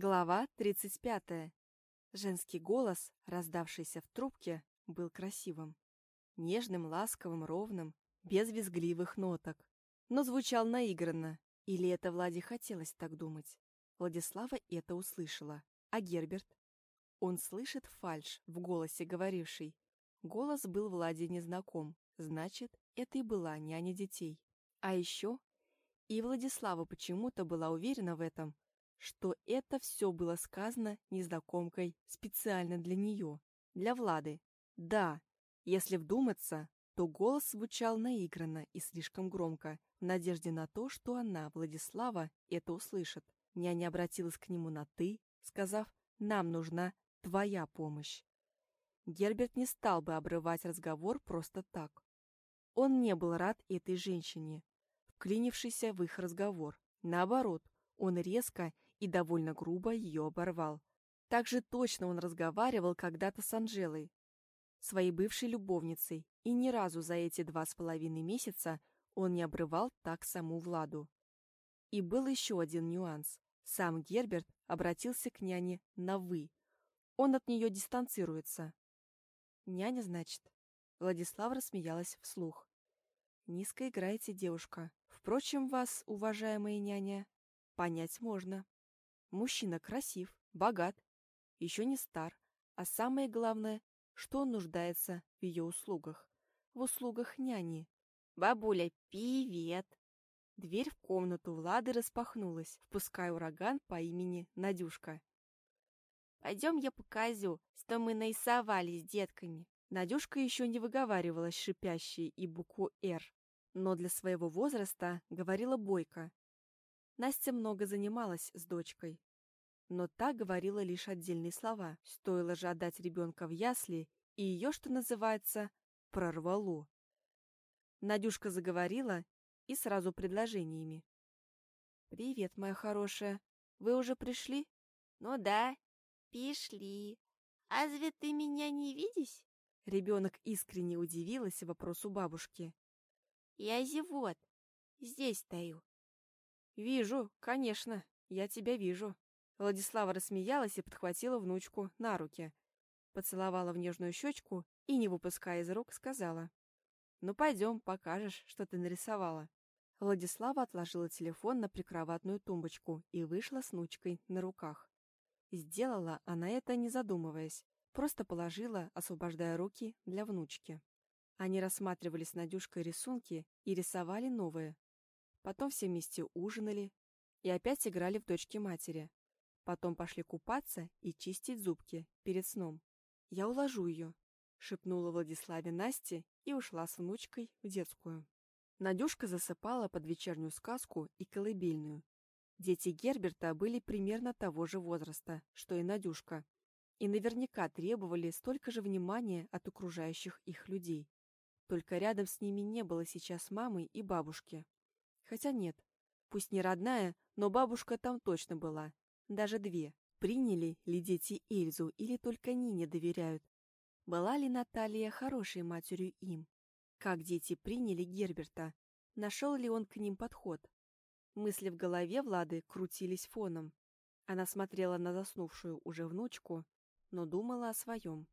Глава 35. Женский голос, раздавшийся в трубке, был красивым. Нежным, ласковым, ровным, без визгливых ноток. Но звучал наигранно. Или это Владе хотелось так думать? Владислава это услышала. А Герберт? Он слышит фальшь в голосе говорившей. Голос был Владе незнаком. Значит, это и была няня детей. А еще... И Владислава почему-то была уверена в этом, что это все было сказано незнакомкой специально для нее, для Влады. Да, если вдуматься, то голос звучал наигранно и слишком громко, в надежде на то, что она, Владислава, это услышит. Няня обратилась к нему на «ты», сказав «нам нужна твоя помощь». Герберт не стал бы обрывать разговор просто так. Он не был рад этой женщине, вклинившейся в их разговор. Наоборот, он резко и довольно грубо ее оборвал. Так же точно он разговаривал когда-то с Анжелой, своей бывшей любовницей, и ни разу за эти два с половиной месяца он не обрывал так саму Владу. И был еще один нюанс. Сам Герберт обратился к няне на «вы». Он от нее дистанцируется. «Няня, значит?» Владислава рассмеялась вслух. «Низко играете, девушка. Впрочем, вас, уважаемая няня, понять можно. Мужчина красив, богат, еще не стар, а самое главное, что он нуждается в ее услугах. В услугах няни. «Бабуля, привет!» Дверь в комнату Влады распахнулась, впуская ураган по имени Надюшка. «Пойдем я покажу, что мы нарисовали с детками». Надюшка еще не выговаривалась шипящей и букву «Р», но для своего возраста говорила бойко, Настя много занималась с дочкой. Но та говорила лишь отдельные слова. Стоило же отдать ребенка в ясли, и ее, что называется, прорвало. Надюшка заговорила и сразу предложениями. «Привет, моя хорошая. Вы уже пришли?» «Ну да, пришли. Разве ты меня не видишь?» Ребенок искренне удивилась вопросу бабушки. «Я зевот. Здесь стою. «Вижу, конечно, я тебя вижу». Владислава рассмеялась и подхватила внучку на руки. Поцеловала в нежную щечку и, не выпуская из рук, сказала. «Ну, пойдем, покажешь, что ты нарисовала». Владислава отложила телефон на прикроватную тумбочку и вышла с внучкой на руках. Сделала она это, не задумываясь, просто положила, освобождая руки для внучки. Они рассматривали с Надюшкой рисунки и рисовали новые, Потом все вместе ужинали и опять играли в дочки матери. Потом пошли купаться и чистить зубки перед сном. «Я уложу ее», — шепнула Владиславе Насте и ушла с внучкой в детскую. Надюшка засыпала под вечернюю сказку и колыбельную. Дети Герберта были примерно того же возраста, что и Надюшка, и наверняка требовали столько же внимания от окружающих их людей. Только рядом с ними не было сейчас мамы и бабушки. Хотя нет, пусть не родная, но бабушка там точно была. Даже две. Приняли ли дети Эльзу или только Нине доверяют? Была ли Наталья хорошей матерью им? Как дети приняли Герберта? Нашел ли он к ним подход? Мысли в голове Влады крутились фоном. Она смотрела на заснувшую уже внучку, но думала о своем.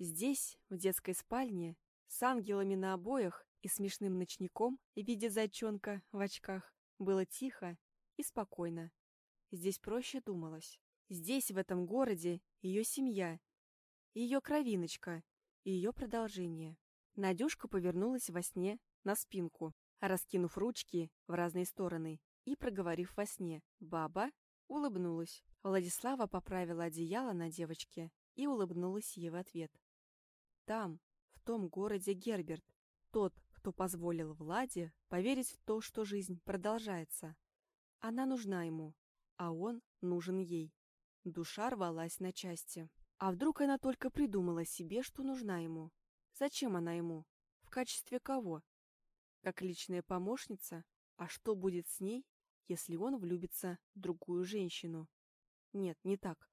Здесь, в детской спальне, с ангелами на обоях и смешным ночником в виде зайчонка в очках, было тихо и спокойно. Здесь проще думалось. Здесь, в этом городе, ее семья, ее кровиночка ее продолжение. Надюшка повернулась во сне на спинку, раскинув ручки в разные стороны и, проговорив во сне «Баба», улыбнулась. Владислава поправила одеяло на девочке и улыбнулась ей в ответ. Там, в том городе Герберт, тот, кто позволил Владе поверить в то, что жизнь продолжается. Она нужна ему, а он нужен ей. Душа рвалась на части. А вдруг она только придумала себе, что нужна ему? Зачем она ему? В качестве кого? Как личная помощница? А что будет с ней, если он влюбится в другую женщину? Нет, не так.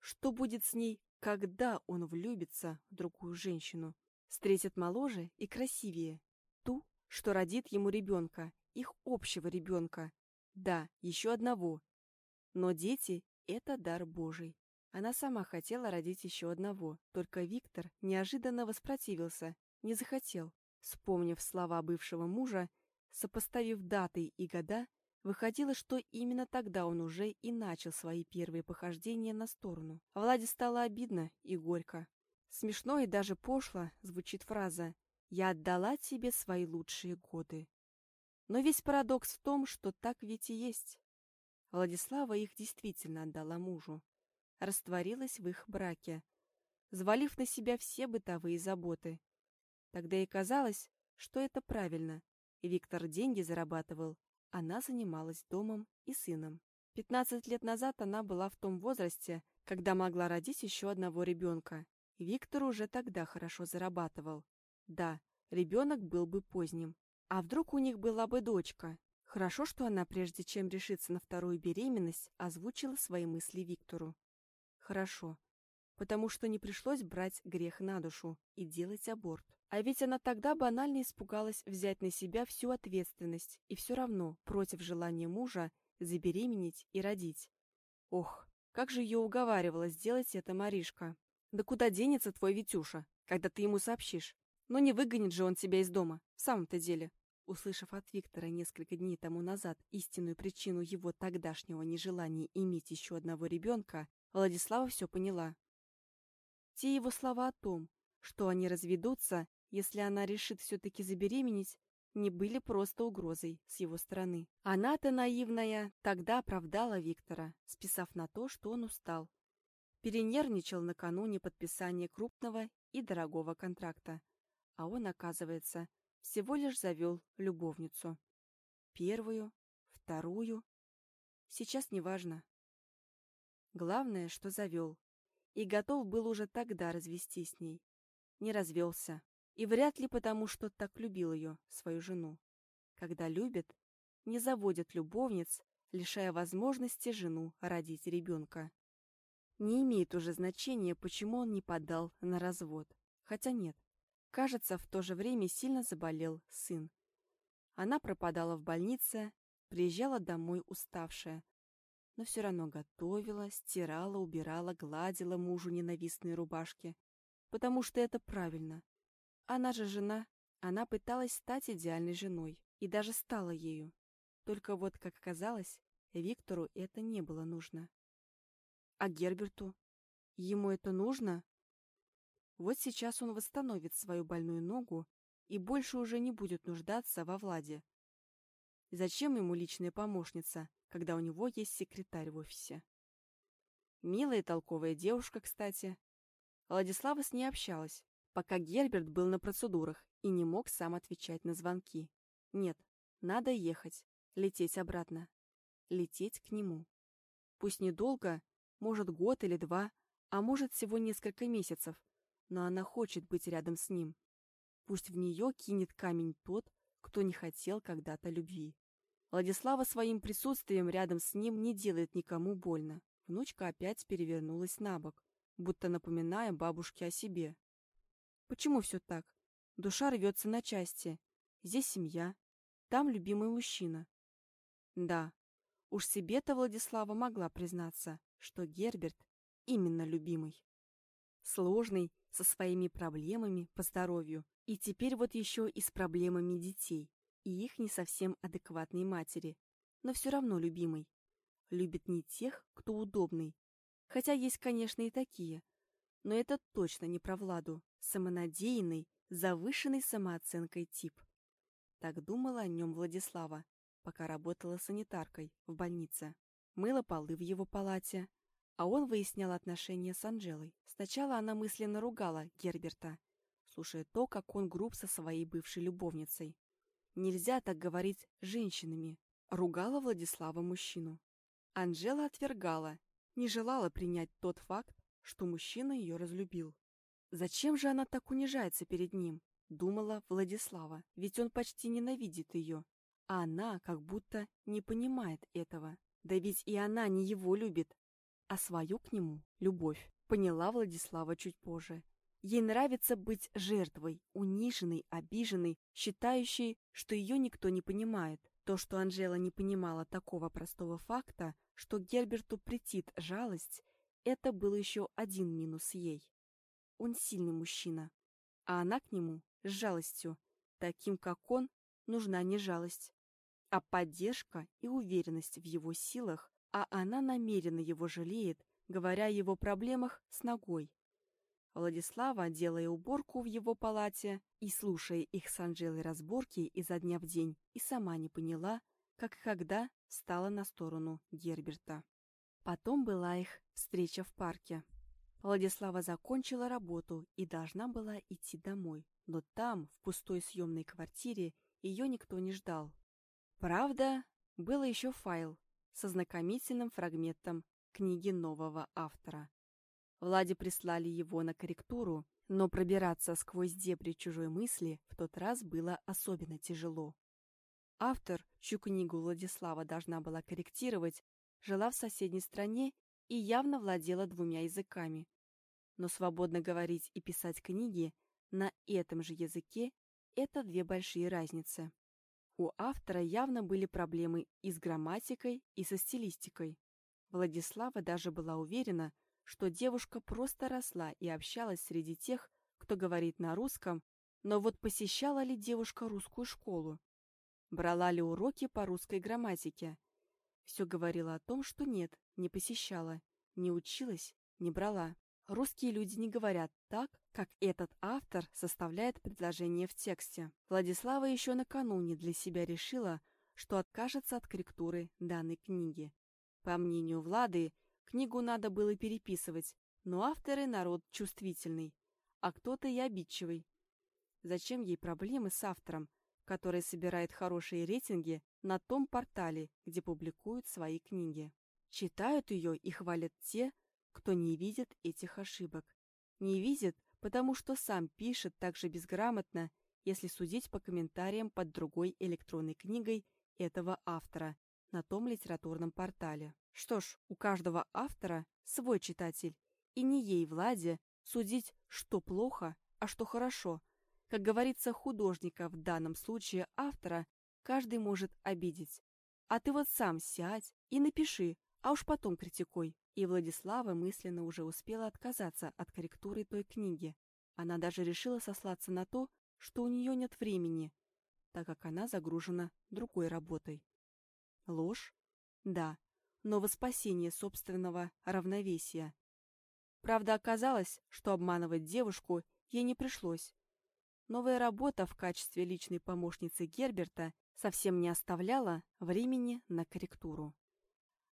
Что будет с ней, когда он влюбится в другую женщину? Встретит моложе и красивее, Ту, что родит ему ребенка, их общего ребенка. Да, еще одного. Но дети Это дар Божий. Она сама хотела родить еще одного, только Виктор неожиданно воспротивился, не захотел. Вспомнив слова бывшего мужа, сопоставив даты и года, выходило, что именно тогда он уже и начал свои первые похождения на сторону. Владе стало обидно и горько. Смешно и даже пошло звучит фраза «Я отдала тебе свои лучшие годы». Но весь парадокс в том, что так ведь и есть. Владислава их действительно отдала мужу. Растворилась в их браке, взвалив на себя все бытовые заботы. Тогда и казалось, что это правильно. Виктор деньги зарабатывал, она занималась домом и сыном. Пятнадцать лет назад она была в том возрасте, когда могла родить еще одного ребенка. Виктор уже тогда хорошо зарабатывал. Да, ребенок был бы поздним. А вдруг у них была бы дочка? Хорошо, что она, прежде чем решиться на вторую беременность, озвучила свои мысли Виктору. Хорошо, потому что не пришлось брать грех на душу и делать аборт. А ведь она тогда банально испугалась взять на себя всю ответственность и все равно, против желания мужа, забеременеть и родить. Ох, как же ее уговаривала сделать это Маришка. Да куда денется твой Витюша, когда ты ему сообщишь? Но не выгонит же он тебя из дома, в самом-то деле. Услышав от Виктора несколько дней тому назад истинную причину его тогдашнего нежелания иметь еще одного ребенка, Владислава все поняла. Те его слова о том, что они разведутся, если она решит все-таки забеременеть, не были просто угрозой с его стороны. Она-то наивная тогда оправдала Виктора, списав на то, что он устал. Перенервничал накануне подписания крупного и дорогого контракта. А он, оказывается, всего лишь завел любовницу. Первую, вторую. Сейчас неважно. Главное, что завел. И готов был уже тогда развестись с ней. Не развелся. И вряд ли потому, что так любил ее, свою жену. Когда любят, не заводят любовниц, лишая возможности жену родить ребенка. Не имеет уже значения, почему он не подал на развод. Хотя нет, Кажется, в то же время сильно заболел сын. Она пропадала в больнице, приезжала домой уставшая, но все равно готовила, стирала, убирала, гладила мужу ненавистные рубашки, потому что это правильно. Она же жена, она пыталась стать идеальной женой и даже стала ею. Только вот, как оказалось, Виктору это не было нужно. А Герберту? Ему это нужно? Вот сейчас он восстановит свою больную ногу и больше уже не будет нуждаться во Владе. Зачем ему личная помощница, когда у него есть секретарь в офисе? Милая толковая девушка, кстати. Владислава с ней общалась, пока Герберт был на процедурах и не мог сам отвечать на звонки. Нет, надо ехать, лететь обратно. Лететь к нему. Пусть недолго, может год или два, а может всего несколько месяцев, но она хочет быть рядом с ним. Пусть в нее кинет камень тот, кто не хотел когда-то любви. Владислава своим присутствием рядом с ним не делает никому больно. Внучка опять перевернулась на бок, будто напоминая бабушке о себе. Почему все так? Душа рвется на части. Здесь семья, там любимый мужчина. Да, уж себе-то Владислава могла признаться, что Герберт именно любимый. Сложный со своими проблемами по здоровью, и теперь вот еще и с проблемами детей, и их не совсем адекватной матери, но все равно любимый. Любит не тех, кто удобный, хотя есть, конечно, и такие, но это точно не про Владу, самонадеянный, завышенной самооценкой тип. Так думала о нем Владислава, пока работала санитаркой в больнице. Мыла полы в его палате, а он выяснял отношения с Анжелой. Сначала она мысленно ругала Герберта, слушая то, как он груб со своей бывшей любовницей. Нельзя так говорить женщинами. Ругала Владислава мужчину. Анжела отвергала, не желала принять тот факт, что мужчина ее разлюбил. Зачем же она так унижается перед ним? Думала Владислава, ведь он почти ненавидит ее. А она как будто не понимает этого. Да ведь и она не его любит, а свою к нему любовь поняла Владислава чуть позже. Ей нравится быть жертвой, униженной, обиженной, считающей, что ее никто не понимает. То, что Анжела не понимала такого простого факта, что Герберту претит жалость, это был еще один минус ей. Он сильный мужчина, а она к нему с жалостью. Таким, как он, нужна не жалость, а поддержка и уверенность в его силах, а она намеренно его жалеет, говоря о его проблемах с ногой. Владислава, делая уборку в его палате и слушая их с Анжелой разборки изо дня в день, и сама не поняла, как и когда стала на сторону Герберта. Потом была их встреча в парке. Владислава закончила работу и должна была идти домой, но там, в пустой съемной квартире, ее никто не ждал. Правда, был еще файл со знакомительным фрагментом книги нового автора. Владе прислали его на корректуру, но пробираться сквозь дебри чужой мысли в тот раз было особенно тяжело. Автор, чью книгу Владислава должна была корректировать, жила в соседней стране и явно владела двумя языками. Но свободно говорить и писать книги на этом же языке – это две большие разницы. У автора явно были проблемы и с грамматикой, и со стилистикой. Владислава даже была уверена, что девушка просто росла и общалась среди тех, кто говорит на русском, но вот посещала ли девушка русскую школу? Брала ли уроки по русской грамматике? Все говорило о том, что нет, не посещала, не училась, не брала. Русские люди не говорят так, как этот автор составляет предложение в тексте. Владислава еще накануне для себя решила, что откажется от корректуры данной книги. По мнению Влады, Книгу надо было переписывать, но авторы народ чувствительный, а кто-то и обидчивый. Зачем ей проблемы с автором, который собирает хорошие рейтинги на том портале, где публикуют свои книги? Читают ее и хвалят те, кто не видит этих ошибок. Не видит, потому что сам пишет так же безграмотно, если судить по комментариям под другой электронной книгой этого автора на том литературном портале. Что ж, у каждого автора свой читатель, и не ей, Владе, судить, что плохо, а что хорошо. Как говорится, художника, в данном случае автора, каждый может обидеть. А ты вот сам сядь и напиши, а уж потом критикуй. И Владислава мысленно уже успела отказаться от корректуры той книги. Она даже решила сослаться на то, что у нее нет времени, так как она загружена другой работой. Ложь? Да, но во спасение собственного равновесия. Правда, оказалось, что обманывать девушку ей не пришлось. Новая работа в качестве личной помощницы Герберта совсем не оставляла времени на корректуру.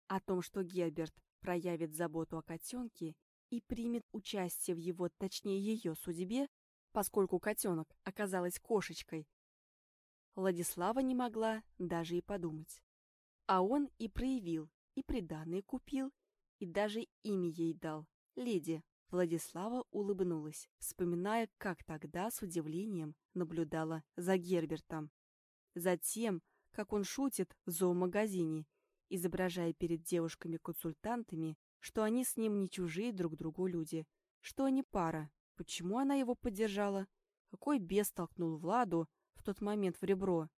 О том, что Герберт проявит заботу о котенке и примет участие в его, точнее ее судьбе, поскольку котенок оказалась кошечкой, Владислава не могла даже и подумать. А он и проявил и приданое купил, и даже имя ей дал — леди. Владислава улыбнулась, вспоминая, как тогда с удивлением наблюдала за Гербертом. Затем, как он шутит в зоомагазине, изображая перед девушками-консультантами, что они с ним не чужие друг другу люди, что они пара. Почему она его поддержала? Какой бес толкнул Владу в тот момент в ребро?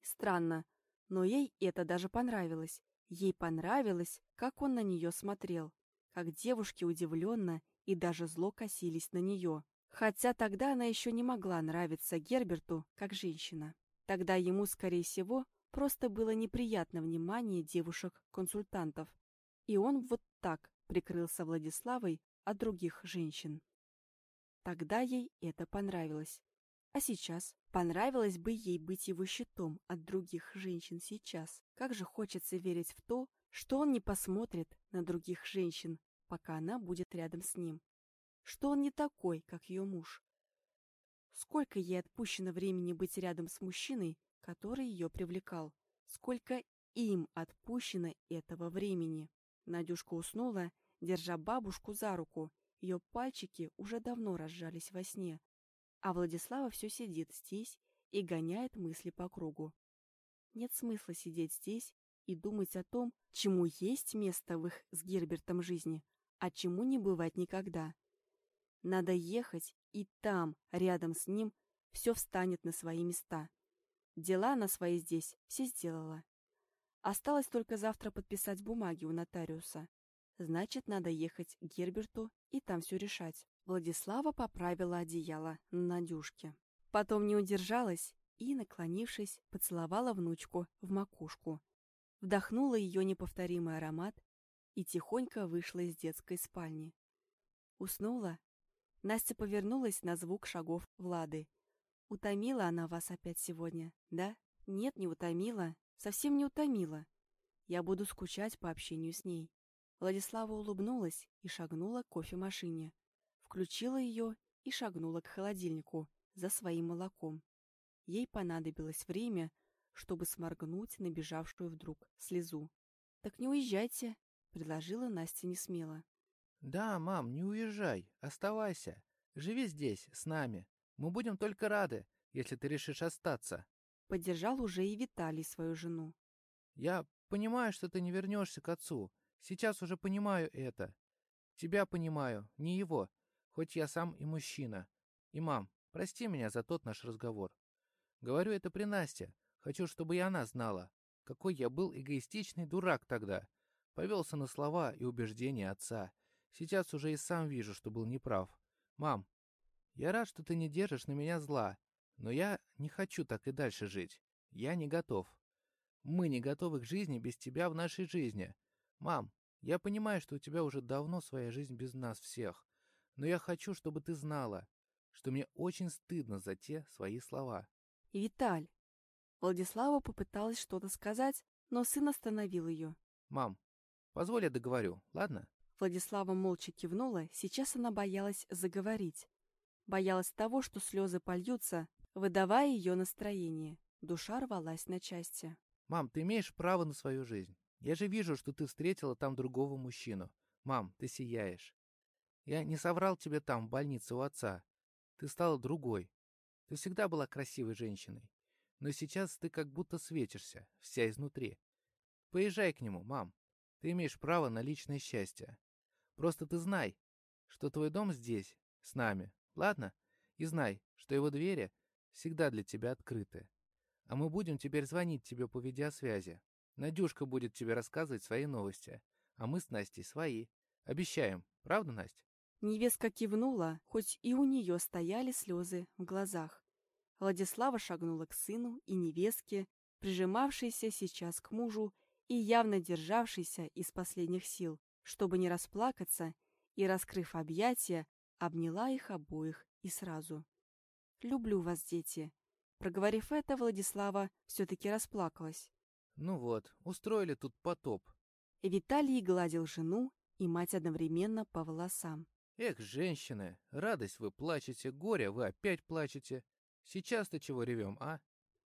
Странно, но ей это даже понравилось. Ей понравилось, как он на нее смотрел, как девушки удивленно и даже зло косились на нее. Хотя тогда она еще не могла нравиться Герберту как женщина. Тогда ему, скорее всего, просто было неприятно внимание девушек-консультантов. И он вот так прикрылся Владиславой от других женщин. Тогда ей это понравилось. А сейчас понравилось бы ей быть его щитом от других женщин сейчас. Как же хочется верить в то, что он не посмотрит на других женщин, пока она будет рядом с ним. Что он не такой, как ее муж. Сколько ей отпущено времени быть рядом с мужчиной, который ее привлекал. Сколько им отпущено этого времени. Надюшка уснула, держа бабушку за руку. Ее пальчики уже давно разжались во сне, а Владислава все сидит здесь и гоняет мысли по кругу. Нет смысла сидеть здесь и думать о том, чему есть место в их с Гербертом жизни, а чему не бывать никогда. Надо ехать, и там, рядом с ним, все встанет на свои места. Дела на свои здесь все сделала. Осталось только завтра подписать бумаги у нотариуса. Значит, надо ехать к Герберту и там все решать. Владислава поправила одеяло на Надюшке. Потом не удержалась и, наклонившись, поцеловала внучку в макушку. Вдохнула ее неповторимый аромат и тихонько вышла из детской спальни. Уснула? Настя повернулась на звук шагов Влады. Утомила она вас опять сегодня, да? Нет, не утомила. Совсем не утомила. Я буду скучать по общению с ней. Владислава улыбнулась и шагнула к кофемашине. Включила ее и шагнула к холодильнику за своим молоком. Ей понадобилось время, чтобы сморгнуть набежавшую вдруг слезу. «Так не уезжайте», — предложила Настя несмело. «Да, мам, не уезжай, оставайся. Живи здесь, с нами. Мы будем только рады, если ты решишь остаться». Поддержал уже и Виталий свою жену. «Я понимаю, что ты не вернешься к отцу. Сейчас уже понимаю это. Тебя понимаю, не его, хоть я сам и мужчина. И, мам, прости меня за тот наш разговор. Говорю это при Насте. Хочу, чтобы и она знала, какой я был эгоистичный дурак тогда. Повелся на слова и убеждения отца. Сейчас уже и сам вижу, что был неправ. Мам, я рад, что ты не держишь на меня зла, но я не хочу так и дальше жить. Я не готов. Мы не готовы к жизни без тебя в нашей жизни. Мам, я понимаю, что у тебя уже давно своя жизнь без нас всех, но я хочу, чтобы ты знала, что мне очень стыдно за те свои слова. Виталь. Владислава попыталась что-то сказать, но сын остановил ее. Мам, позволь я договорю, ладно? Владислава молча кивнула, сейчас она боялась заговорить. Боялась того, что слезы польются, выдавая ее настроение. Душа рвалась на части. «Мам, ты имеешь право на свою жизнь. Я же вижу, что ты встретила там другого мужчину. Мам, ты сияешь. Я не соврал тебе там, в больнице у отца. Ты стала другой. Ты всегда была красивой женщиной. Но сейчас ты как будто светишься, вся изнутри. Поезжай к нему, мам. Ты имеешь право на личное счастье. Просто ты знай, что твой дом здесь, с нами, ладно? И знай, что его двери всегда для тебя открыты. А мы будем теперь звонить тебе по видеосвязи. Надюшка будет тебе рассказывать свои новости, а мы с Настей свои. Обещаем, правда, Настя? Невестка кивнула, хоть и у нее стояли слезы в глазах. Владислава шагнула к сыну и невестке, прижимавшейся сейчас к мужу и явно державшейся из последних сил, чтобы не расплакаться, и, раскрыв объятия, обняла их обоих и сразу. «Люблю вас, дети». Проговорив это, Владислава все-таки расплакалась. Ну вот, устроили тут потоп. Виталий гладил жену и мать одновременно по волосам. Эх, женщины, радость вы плачете, горе вы опять плачете. Сейчас-то чего ревем, а?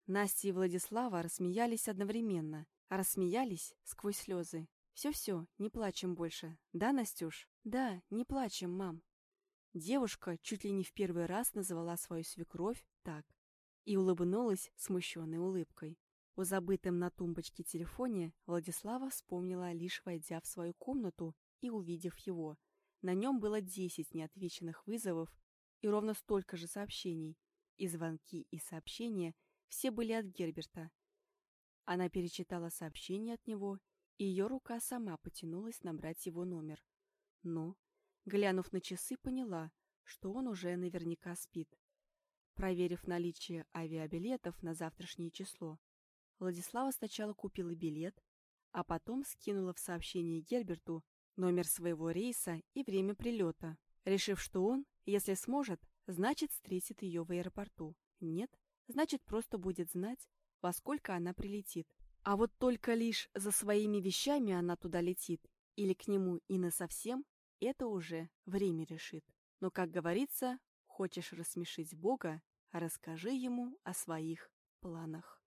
Настя и Владислава рассмеялись одновременно, а рассмеялись сквозь слезы. «Все-все, не плачем больше. Да, Настюш?» «Да, не плачем, мам». Девушка чуть ли не в первый раз назвала свою свекровь так и улыбнулась смущенной улыбкой. У забытом на тумбочке телефоне Владислава вспомнила, лишь войдя в свою комнату и увидев его. На нем было десять неотвеченных вызовов и ровно столько же сообщений. И звонки, и сообщения все были от Герберта. Она перечитала сообщение от него, и ее рука сама потянулась набрать его номер. Но, глянув на часы, поняла, что он уже наверняка спит. Проверив наличие авиабилетов на завтрашнее число, Владислава сначала купила билет, а потом скинула в сообщение Герберту номер своего рейса и время прилета, решив, что он, если сможет, значит встретит ее в аэропорту. Нет, значит просто будет знать, во сколько она прилетит. А вот только лишь за своими вещами она туда летит или к нему и насовсем, это уже время решит. Но, как говорится, хочешь рассмешить Бога, расскажи ему о своих планах.